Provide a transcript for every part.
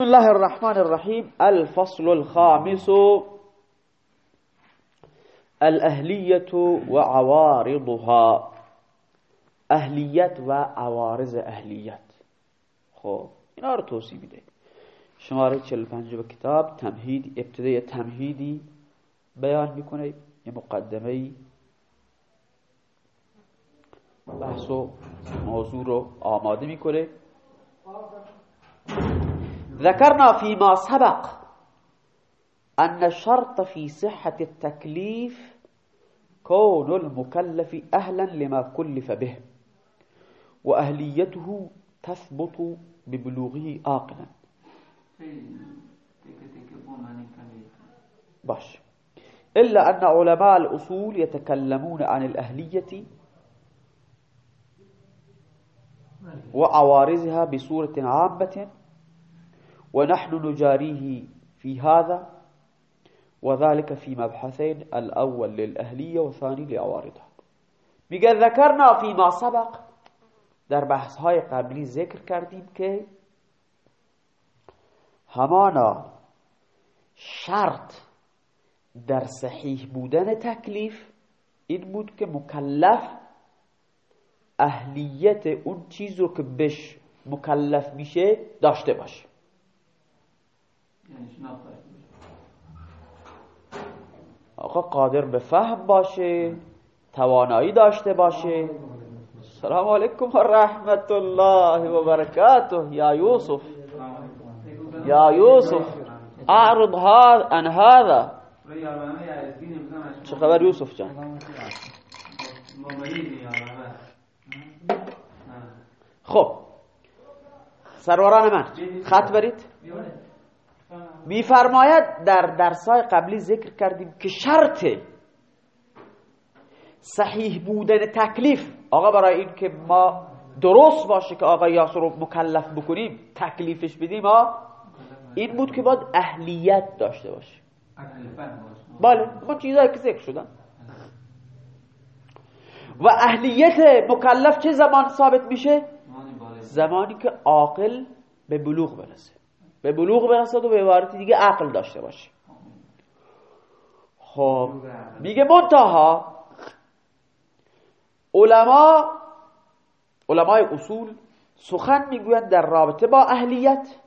بسم الله الرحمن الرحيم الفصل الخامس الأهلية وعوارضها اهلیت و عوارض اهلیت خب اینا رو توصیح میده شماره 45 به کتاب تمهید ابتدای تمهیدی بیان می‌کنه یه مقدمه بحث و موضوع رو آماده می‌کنه ذكرنا فيما سبق أن الشرط في صحة التكليف كون المكلف أهلا لما كلف به وأهليته تثبت ببلوغه عاقلا. باش. إلا أن علماء الأصول يتكلمون عن الأهلية وعوارضها بصورة عامة ونحن نجاريه في هذا وذلك في مبحثين الأول للأهلية والثاني لعوارضها میگه ذکرنا فيما سبق در بحث های قبلی ذکر کردیم که همانا شرط در صحیح بودن تکلیف این بود که مکلف اهلیت اون چیز رو که بهش مکلف میشه داشته باشه. آقا قادر به فهم باشه توانایی داشته باشه السلام علیکم و رحمت الله و برکاته. یا یوسف. یا یوسف. اعرض هذا عن هذا. چه خبر یوسف جان؟ خب. سروران من. خط برید. میفرماید در درسای قبلی ذکر کردیم که شرط صحیح بودن تکلیف آقا برای این که ما درست باشه که آقا یاسر رو مکلف بکنیم تکلیفش بدیم ها؟ این بود که باید اهلیت داشته باشه. بله ما چیزایی که ذکر شدن. و اهلیت مکلف چه زمان ثابت میشه؟ زمانی که عاقل به بلوغ برسه. به بلوغ برسد و به عبارت دیگه عقل داشته باشه. خب میگه منتها علما علمای اصول سخن می‌گویند در رابطه با اهلیت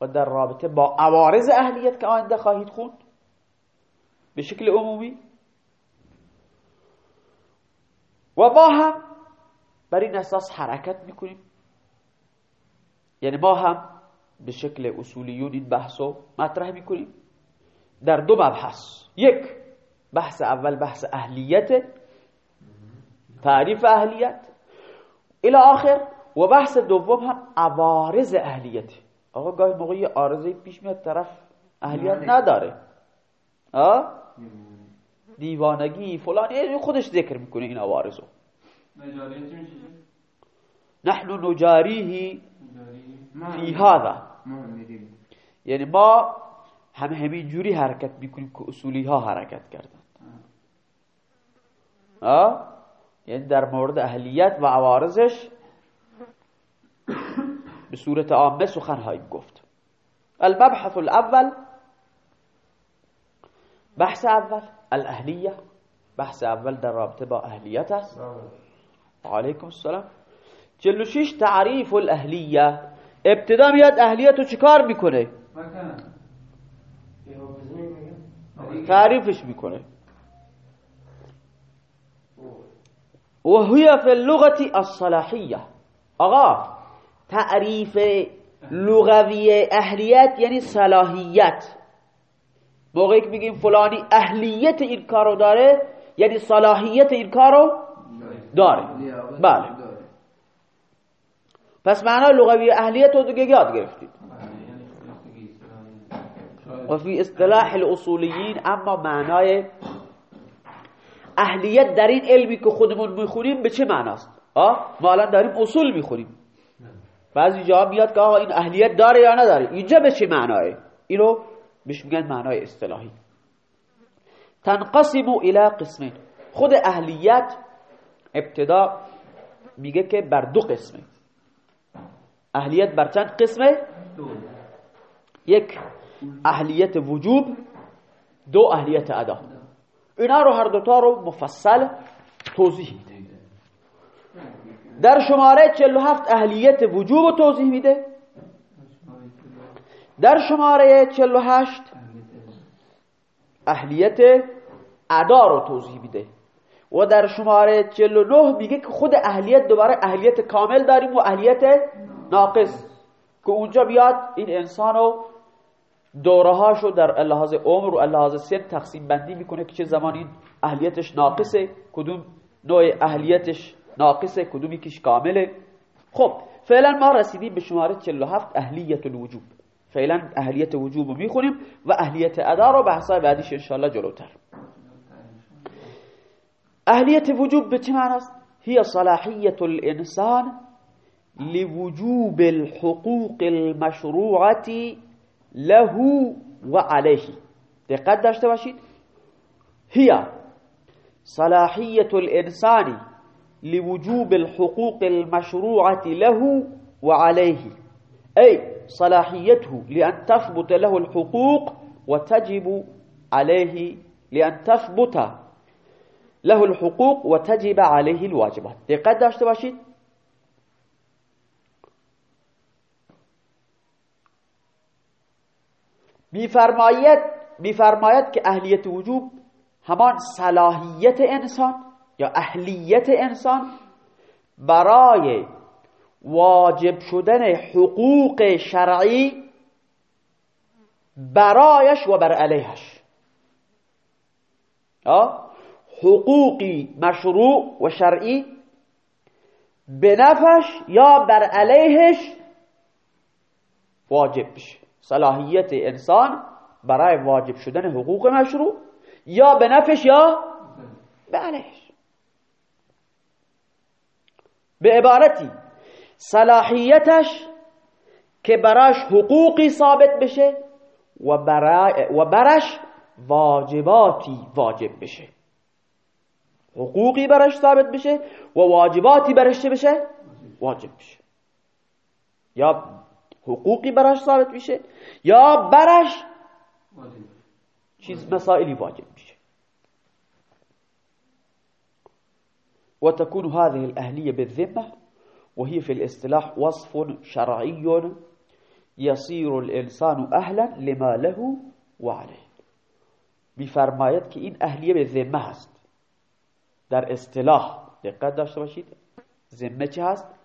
و در رابطه با عوارض اهلیت که آینده خواهید خوند به شکل عمومی. و ما هم بر این اساس حرکت می‌کنیم. یعنی ما هم به شکل اصولیون این بحث رو مطرح می‌کنیم. در دو مبحث یک بحث اول بحث اهلیت. تعریف اهلیت. الى آخر و بحث دوم هم عوارض اهلیت. آقا گاهی موقعی عارضه پیش میاد طرف اهلیت نداره. آه؟ دیوانگی فلان خودش ذکر می‌کنه این عوارضو. نحن نجاریه. فی هذا. یعنی ما همه همین جوری حرکت می‌کنیم که اصولی ها حرکت کردن. آه؟ یعنی در مورد اهلیت و عوارضش به صورت عامه سخن هایی گفت. المبحث الاول بحث اول الاهلیه. بحث اول در رابطه با اهلیت است. علیکم السلام. 46 تعریف الاهلیه. ابتدا میاد اهلیت رو چیکار می‌کنه؟ تعریفش می‌کنه. و هی فی اللغة الصلاحیه آقا تعریف لغوی اهلیت یعنی صلاحیت. موقعی که میگیم فلانی اهلیت این کارو داره یعنی صلاحیت این کارو داره. بله. پس معنای لغوی اهلیت رو دیگه یاد گرفتید. و فی اصطلاح الاصولیین اما معنای اهلیت در این علمی که خودمون می‌خونیم به چه معناست؟ آه؟ ما الان داریم اصول می‌خونیم. بعضی جا میاد که آقا این اهلیت داره یا نداره؟ اینجا به چه معناه اینو بهش میگن معنای اصطلاحی. تنقسم الى قسمین. خود اهلیت ابتدا میگه که بر دو قسمه. اهلیت بر چند قسمه؟ یک اهلیت وجوب دو اهلیت ادا. اینا رو هر دوتا رو مفصل توضیح میده. در شماره 47 اهلیت وجوب رو توضیح میده. در شماره 48 اهلیت ادا رو توضیح میده. و در شماره 49 میگه که خود اهلیت دوباره اهلیت کامل داریم و اهلیت ناقص که اونجا بیاد این انسان رو دوره هاشو در لحاظ عمر و لحاظ سن تقسیم بندی می‌کنه که چه زمانی اهلیتش ناقصه کدوم نوع اهلیتش ناقصه کدوم یکیش کامله. خب فعلا ما رسیدیم به شماره 47 اهلیت الوجوب. فعلا اهلیت وجوب رو می‌خونیم و اهلیت ادا رو بحثای بعدیش انشاءالله جلوتر. اهلیت وجوب به چه معناست؟ هي صلاحیت الانسان لوجوب الحقوق المشروعة له وعليه. دقت داشته باشید؟ هي صلاحية الإنسان لوجوب الحقوق المشروعة له وعليه. أي صلاحيته لأن تثبت له الحقوق وتجب عليه لأن تثبت له الحقوق وتجب عليه الواجبات. دقت داشته باشید؟ میفرماید میفرماید که اهلیت وجوب همان صلاحیت انسان یا اهلیت انسان برای واجب شدن حقوق شرعی برایش و بر علیهش. حقوقی مشروع و شرعی به نفش یا بر علیهش واجب بشه. صلاحیت انسان برای واجب شدن حقوق مشروع یا به نفش یا به علیهش به عبارتی صلاحیتش که براش حقوقی ثابت بشه و, و برش واجباتی واجب بشه. حقوقی برش ثابت بشه و واجباتی برش بشه؟ واجب بشه. یا حقوقی براش ثابت بشه یا برش چیز مسائلی واجب بشه وتكون هذه الأهلية بالذمة وهي في الاصطلاح وصف شرعي يصير الإنسان أهلا لما له وعليه. میفرماید که این اهلیه به ذمه هست. در اصطلاح دقت داشته باشید. ذمة چه هست؟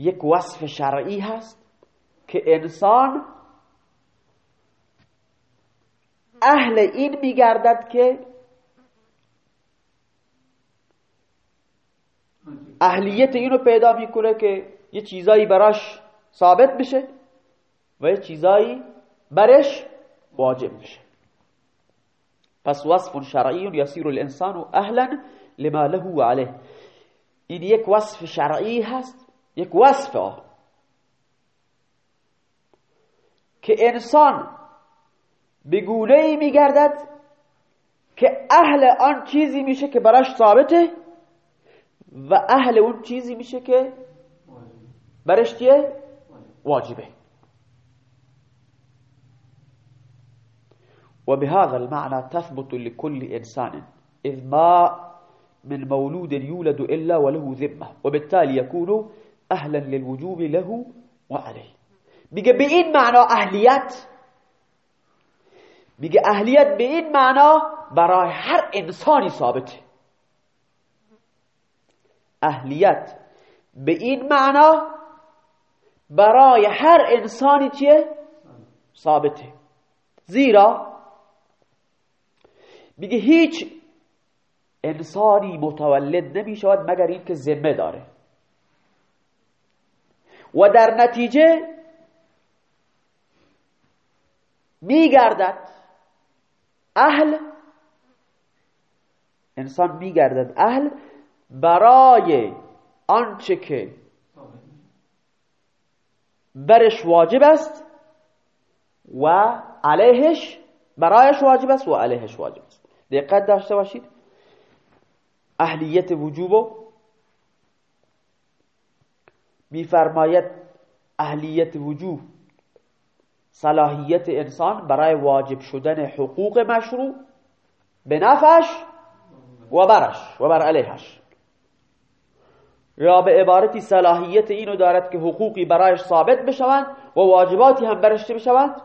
یک وصف شرعی هست که انسان اهل این میگردد که اهلیت اینو پیدا می‌کنه که یه چیزایی براش ثابت بشه و یه چیزایی برش واجب بشه. پس وصف شرعی یسیر الانسان اهلا لما له و عليه این یک وصف شرعی هست یک وصف که انسان به گونه میگردد که أهل آن چیزی میشه که براش ثابته و أهل اون چیزی میشه که برش چیه؟ واجبه. وبهذا المعنى تثبت لكل إنسان إذ ما من مولود يولد إلا وله ذمة. وبالتالي يكون أهلا للوجوب له وعليه. بيجي بإين معنى أهليات بيجي أهليات بإين معنى براي هر إنساني ثابته. اهلیت به این معنا برای هر انسانی چیه؟ ثابته. زیرا میگه هیچ انسانی متولد نمی شود مگر اینکه ذمه داره. و در نتیجه میگردد. اهل انسان میگردد اهل برای آنچه که برش واجب است و علیهش برایش واجب است و علیهش واجب است. دقت داشته باشید. اهلیت وجوبو میفرماید اهلیت وجود صلاحیت انسان برای واجب شدن حقوق مشروع به نفعش و برش و بر علیهش. یا به عبارتی صلاحیت اینو دارد که حقوقی برایش ثابت بشوند و واجباتی هم برشته بشوند؟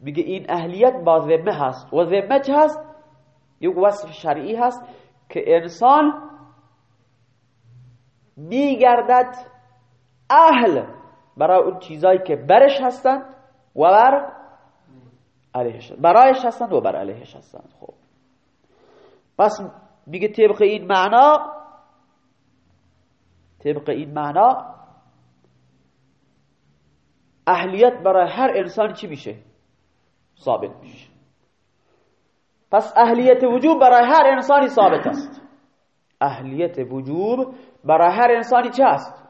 میگه این اهلیت با ذمه هست. و ذمه چه هست؟ یک وصف شرعی هست که انسان میگردد اهل برای اون چیزایی که برش هستند و بر علیهش برایش هستند و بر علیهش هستند. خب. پس میگه طبق این معنا طبق این معنا اهلیت برای هر انسان چی میشه؟ ثابت میشه. پس اهلیت وجوب برای هر انسانی ثابت است. اهلیت وجوب برای هر انسانی چه است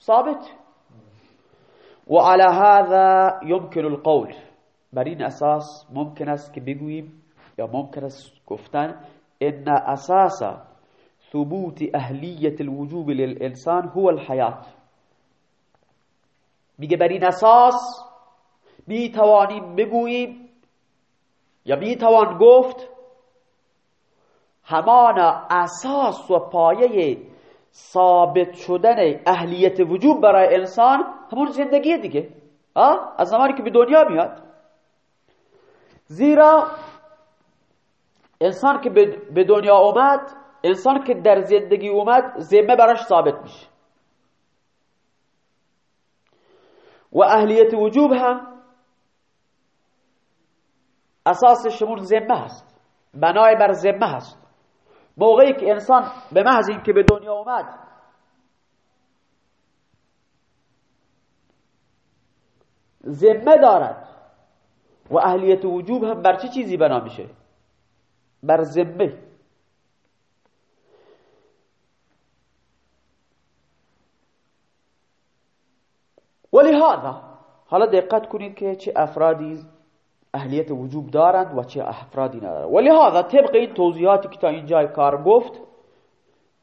ثابت و على هذا يمكن القول. بر این أساس ممکن است که بگوییم یا ممکن است گفتن إن أساس ثبوت اهلیت الوجوب للإنسان هو الحیات میگه بر این أساس می توانیم بگوییم یا می توان گفت همان اساس و پایه ثابت شدن اهلیت وجوب برای انسان همون زندگی دیگه. آه؟ از زمانی که به دنیا میاد. زیرا انسان که به دنیا اومد انسان که در زندگی اومد ذمه براش ثابت میشه. و اهلیت وجوب هم اساسش همون ذمه هست. بنای بر ذمه هست. موقعی که انسان به محض که به دنیا اومد ذمه دارد. و اهلیت وجوب هم بر چه چیزی بنا میشه؟ بر ذمه. ولهذا حالا دقت کنید که چه افرادی اهلیت وجوب دارند و چه افرادی ندارند. ولهذا طبق این توضیحاتی که تا اینجای کار گفت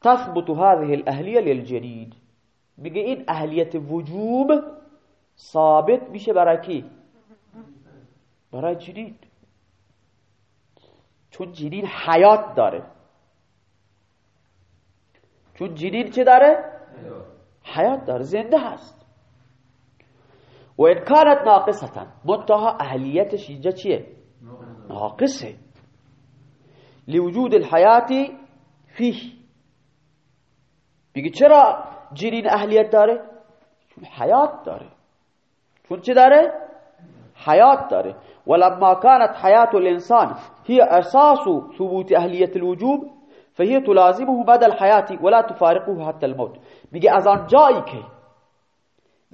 تثبت هذه الاهلیه للجنید. میگه این اهلیت وجوب ثابت میشه برای کی؟ برای جنین چون جنین حیات داره. چون جنین چه داره؟ حیات داره زنده هست. و این کانت ناقصتا منتها اهلیتش اینجا چیه ناقصة. لوجود الحیاتی فیه میگه چرا جنین اهلیت داره؟ چون حیات داره. چون چه داره؟ حیات داره. ولما كانت حياة الإنسان هي أساس ثبوت أهلية الوجوب فهي تلازمه مدى الحياة ولا تفارقه حتى الموت. میگه از آن جایی که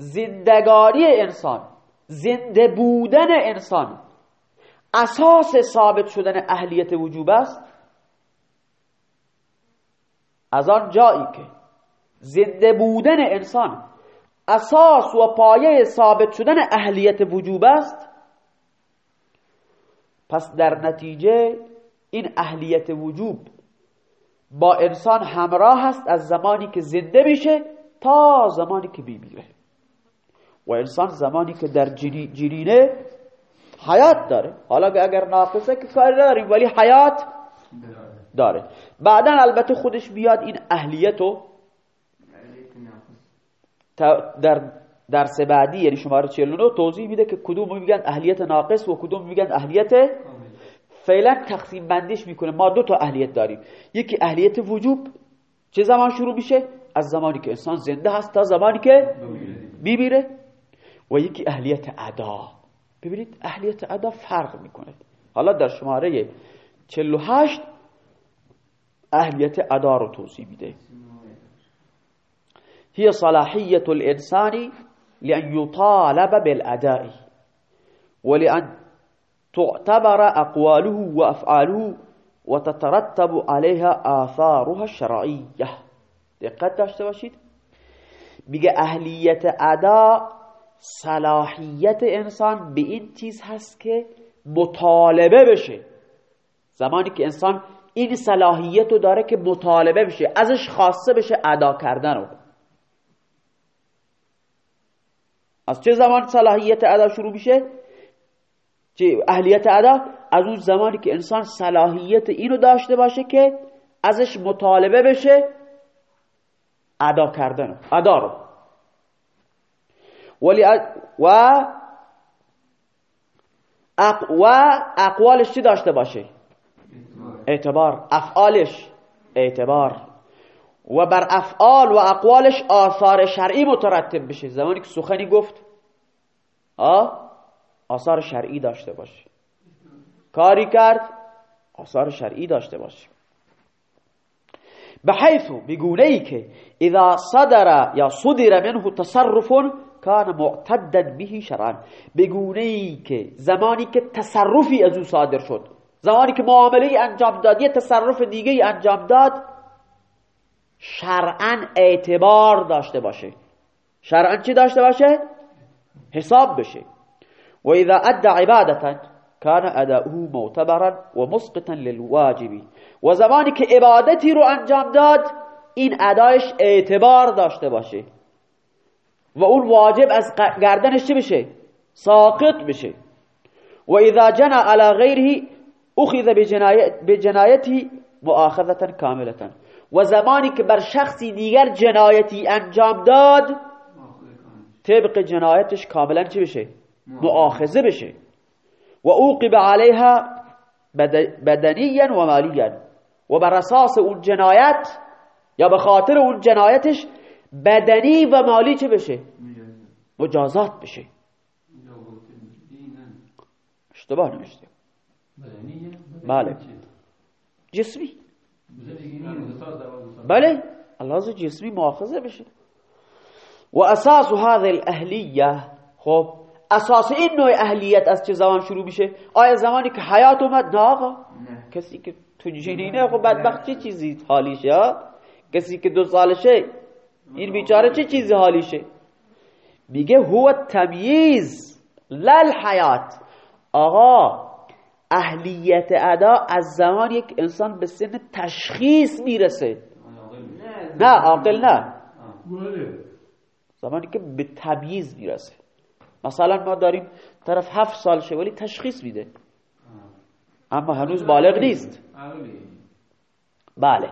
زندگانی انسان زنده بودن انسان اساس ثابت شدن اهلیت وجوب است از آن جایی که زنده بودن انسان اساس و پایه ثابت شدن اهلیت وجوب است. پس در نتیجه این اهلیت وجوب با انسان همراه است از زمانی که زنده میشه تا زمانی که بیمیره. و انسان زمانی که در جنینه حیات داره. حالا اگر ناقصه که کار نداریم ولی حیات داره. بعدا البته خودش بیاد این اهلیتو در درس بعدی یعنی شماره 49 توضیح میده که کدوم میگن اهلیت ناقص و کدوم میگن اهلیت فعلا تقسیم بندیش می‌کنه. ما دو تا اهلیت داریم. یکی اهلیت وجوب چه زمان شروع میشه؟ از زمانی که انسان زنده هست تا زمانی که میمیره. و یکی اهلیت ادا. ببینید اهلیت ادا فرق میکنه حالا در شماره 48 اهلیت ادا رو توضیح میده. هي صلاحية الإنسان لأن يطالب بالأداء ولأن تعتبر أقواله وأفعاله وتترتب عليها آثارها الشرعية دقت داشته باشید. میگه اهلیت ادا صلاحیت انسان به این چیز هست که مطالبه بشه. زمانی که انسان این صلاحیت رو داره که مطالبه بشه ازش خاصه بشه ادا کردن رو. از چه زمان صلاحیت ادا شروع میشه؟ اهلیت ادا؟ از اون زمانی که انسان صلاحیت اینو داشته باشه که ازش مطالبه بشه ادا کردن ادا رو. ولی و و اقوالش چی داشته باشه؟ اعتبار. افعالش اعتبار. و بر افعال و اقوالش آثار شرعی مترتب بشه. زمانی که سخنی گفت آثار شرعی داشته باشه. کاری کرد آثار شرعی داشته باشه. بحيث بگونه ای که اذا صدر یا صدر منه تصرف کان معتدا به شرعا. بگونه ای که زمانی که تصرفی از او صادر شد زمانی که معامله انجام داد یه تصرف دیگه انجام داد شرعا اعتبار داشته باشه. شرعا چی داشته باشه؟ حساب بشه. و اذا ادى عبادتا كان اداؤه معتبرا و مسقطا للواجبی و زمانی که عبادتی رو انجام داد این ادایش اعتبار داشته باشه. و اون واجب از گردنش چی بشه؟ ساقط بشه. و اذا جنى على غیره اخذ بجنایتی مؤاخذتا کاملتا. و زمانی که بر شخصی دیگر جنایتی انجام داد طبق جنایتش کاملا چی بشه؟ مؤاخذه بشه. و اوقب علیها بدنیا و مالیا. و بر اساس اون جنایت یا به خاطر اون جنایتش بدنی و مالی چه بشه؟ مجازات بشه. اشتباه نمیشته بله. جسمی. بله. الله جسمی مؤاخذه بشه. و اساس هذه الاهلیه خب اساس این نوع اهلیت از چه زمان شروع میشه؟ آیا زمانی که حیات اومد؟ نه آقا. کسی که تو جنینه خب بدبخت چه چیزی حالیشه کسی که دو سالشه این بیچاره چه چیزی حالیشه؟ میگه هو تمییز لل حیات آقا اهلیت ادا از زمان یک انسان به سن تشخیص می‌رسه. نه عاقل نه. زمانی که به تمییز می‌رسه. مثلا ما داریم طرف هفت سال شه ولی تشخیص میده. اما هنوز بالغ نیست. بله.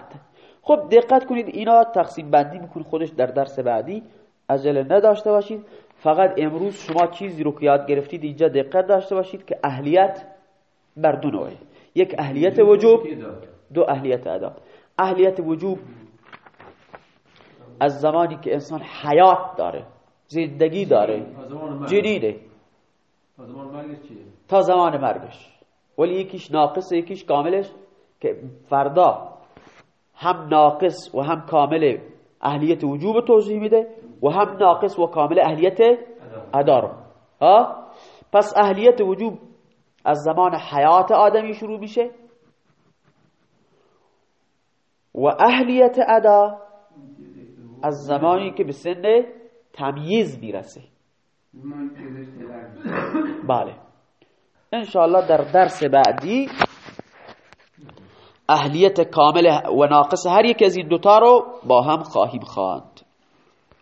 خب دقت کنید اینا تقسیم بندی می‌کنید خودش در درس بعدی عجله نداشته باشید. فقط امروز شما چیزی رو که یاد گرفتید اینجا دقت داشته باشید که اهلیت بر دو نوعه. یک اهلیت وجوب دو اهلیت ادا اهلیت وجوب از زمانی که انسان حیات داره زندگی داره جنینه. تا زمان مرگش ولی یکیش ناقص یکیش کاملش که فردا هم ناقص و هم کامل اهلیت وجوب توضیح میده و هم ناقص و کامل اهلیت ادار. ها؟ پس اهلیت وجوب از زمان حیات آدمی شروع میشه و اهلیت ادا از زمانی که به سن تمییز می‌رسه. بله. انشاءالله در درس بعدی اهلیت کامل و ناقص هر یک از این دوتا رو با هم خواهیم خواند.